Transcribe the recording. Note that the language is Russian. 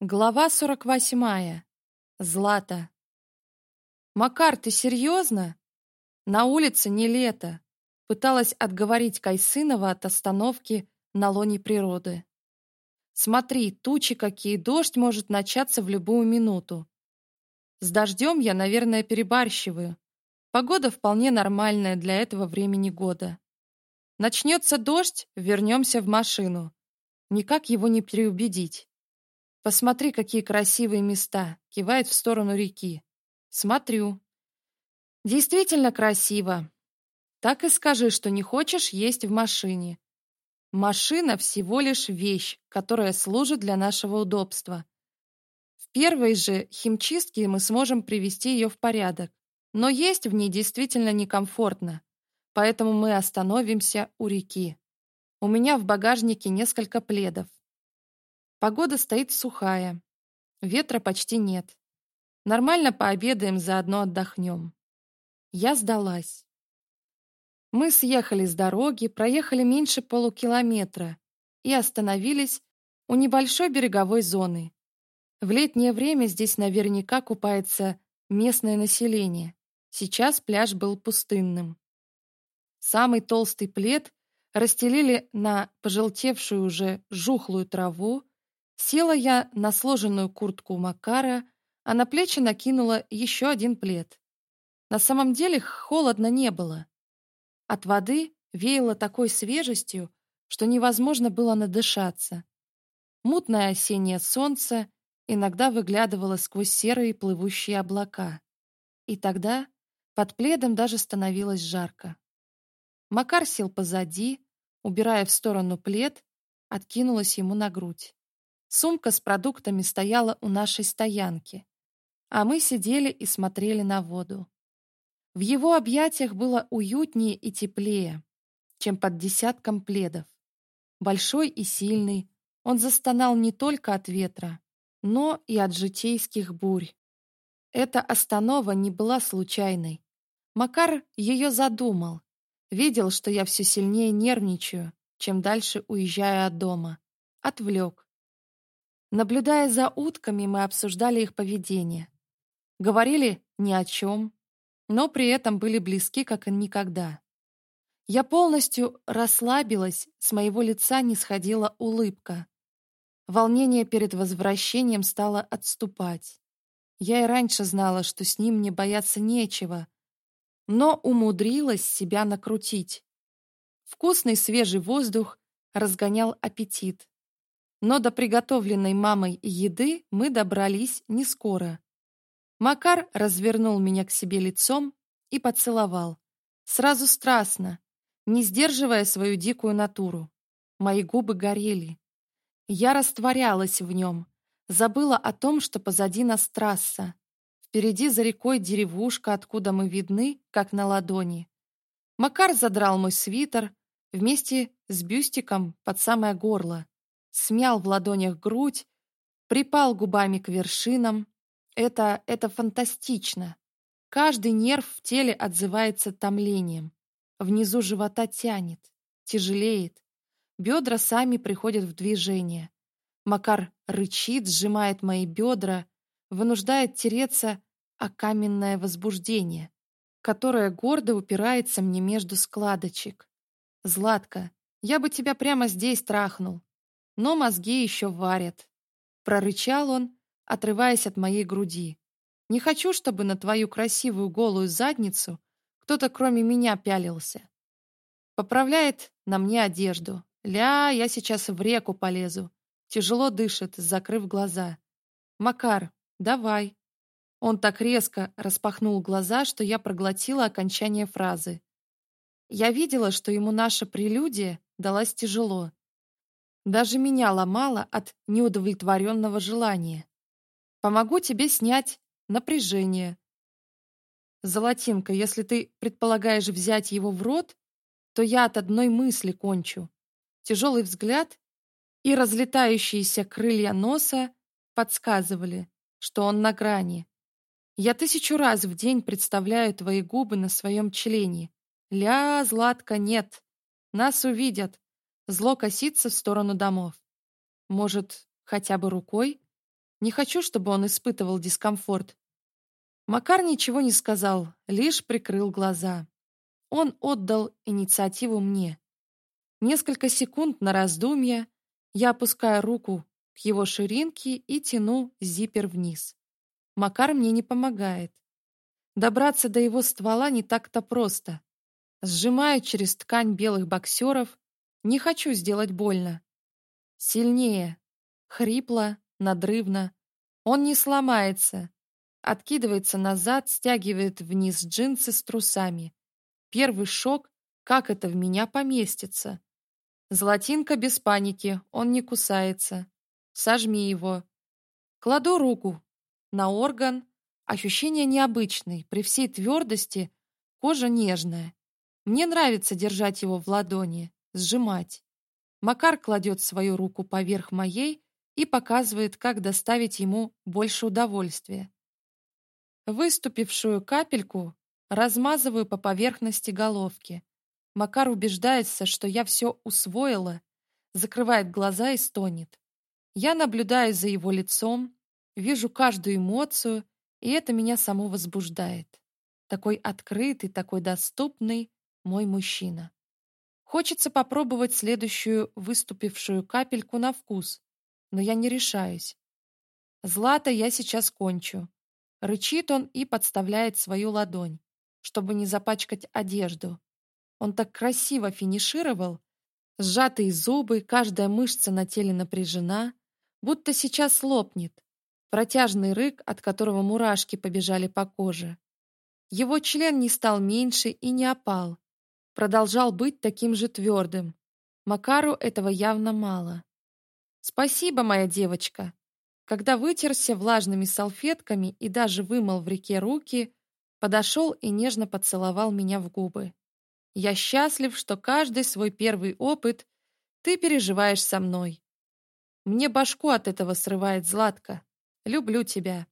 Глава 48. Злата. «Макар, ты серьезно? На улице не лето!» Пыталась отговорить Кайсынова от остановки на лоне природы. «Смотри, тучи какие, дождь может начаться в любую минуту. С дождем я, наверное, перебарщиваю. Погода вполне нормальная для этого времени года. Начнется дождь, вернемся в машину. Никак его не переубедить». Посмотри, какие красивые места!» — кивает в сторону реки. «Смотрю». «Действительно красиво. Так и скажи, что не хочешь есть в машине. Машина всего лишь вещь, которая служит для нашего удобства. В первой же химчистке мы сможем привести ее в порядок, но есть в ней действительно некомфортно, поэтому мы остановимся у реки. У меня в багажнике несколько пледов. Погода стоит сухая. Ветра почти нет. Нормально пообедаем, заодно отдохнем. Я сдалась. Мы съехали с дороги, проехали меньше полукилометра и остановились у небольшой береговой зоны. В летнее время здесь наверняка купается местное население. Сейчас пляж был пустынным. Самый толстый плед расстелили на пожелтевшую уже жухлую траву, Села я на сложенную куртку Макара, а на плечи накинула еще один плед. На самом деле холодно не было. От воды веяло такой свежестью, что невозможно было надышаться. Мутное осеннее солнце иногда выглядывало сквозь серые плывущие облака. И тогда под пледом даже становилось жарко. Макар сел позади, убирая в сторону плед, откинулась ему на грудь. Сумка с продуктами стояла у нашей стоянки, а мы сидели и смотрели на воду. В его объятиях было уютнее и теплее, чем под десятком пледов. Большой и сильный, он застонал не только от ветра, но и от житейских бурь. Эта останова не была случайной. Макар ее задумал, видел, что я все сильнее нервничаю, чем дальше уезжаю от дома. Отвлек наблюдая за утками, мы обсуждали их поведение. Говорили ни о чем, но при этом были близки, как и никогда. Я полностью расслабилась, с моего лица не сходила улыбка. Волнение перед возвращением стало отступать. Я и раньше знала, что с ним мне бояться нечего, но умудрилась себя накрутить. Вкусный свежий воздух разгонял аппетит. Но до приготовленной мамой еды мы добрались не скоро. Макар развернул меня к себе лицом и поцеловал. Сразу страстно, не сдерживая свою дикую натуру. Мои губы горели. Я растворялась в нем, забыла о том, что позади нас трасса. Впереди за рекой деревушка, откуда мы видны, как на ладони. Макар задрал мой свитер вместе с бюстиком под самое горло смял в ладонях грудь, припал губами к вершинам. Это... это фантастично. Каждый нерв в теле отзывается томлением. Внизу живота тянет, тяжелеет. Бедра сами приходят в движение. Макар рычит, сжимает мои бедра, вынуждает тереться о каменное возбуждение, которое гордо упирается мне между складочек. «Златка, я бы тебя прямо здесь трахнул но мозги еще варят. Прорычал он, отрываясь от моей груди. Не хочу, чтобы на твою красивую голую задницу кто-то кроме меня пялился. Поправляет на мне одежду. Ля, я сейчас в реку полезу. Тяжело дышит, закрыв глаза. Макар, давай. Он так резко распахнул глаза, что я проглотила окончание фразы. Я видела, что ему наша прелюдия далась тяжело. Даже меня ломало от неудовлетворенного желания. Помогу тебе снять напряжение. Золотинка, если ты предполагаешь взять его в рот, то я от одной мысли кончу. Тяжелый взгляд и разлетающиеся крылья носа подсказывали, что он на грани. Я тысячу раз в день представляю твои губы на своем члене. Ля, Златка, нет. Нас увидят. Зло косится в сторону домов. Может, хотя бы рукой? Не хочу, чтобы он испытывал дискомфорт. Макар ничего не сказал, лишь прикрыл глаза. Он отдал инициативу мне. Несколько секунд на раздумье я опускаю руку к его ширинке и тяну зипер вниз. Макар мне не помогает. Добраться до его ствола не так-то просто. Сжимаю через ткань белых боксеров, не хочу сделать больно. Сильнее. Хрипло, надрывно. Он не сломается. Откидывается назад, стягивает вниз джинсы с трусами. Первый шок, как это в меня поместится. Золотинка без паники, он не кусается. Сожми его. Кладу руку на орган. Ощущение необычное, при всей твердости кожа нежная. Мне нравится держать его в ладони сжимать. Макар кладет свою руку поверх моей и показывает, как доставить ему больше удовольствия. Выступившую капельку размазываю по поверхности головки. Макар убеждается, что я все усвоила, закрывает глаза и стонет. Я наблюдаю за его лицом, вижу каждую эмоцию, и это меня само возбуждает. Такой открытый, такой доступный мой мужчина. Хочется попробовать следующую выступившую капельку на вкус, но я не решаюсь. Злата я сейчас кончу. Рычит он и подставляет свою ладонь, чтобы не запачкать одежду. Он так красиво финишировал. Сжатые зубы, каждая мышца на теле напряжена, будто сейчас лопнет. Протяжный рык, от которого мурашки побежали по коже. Его член не стал меньше и не опал. Продолжал быть таким же твердым. Макару этого явно мало. «Спасибо, моя девочка!» Когда вытерся влажными салфетками и даже вымыл в реке руки, подошел и нежно поцеловал меня в губы. «Я счастлив, что каждый свой первый опыт ты переживаешь со мной. Мне башку от этого срывает Златка. Люблю тебя!»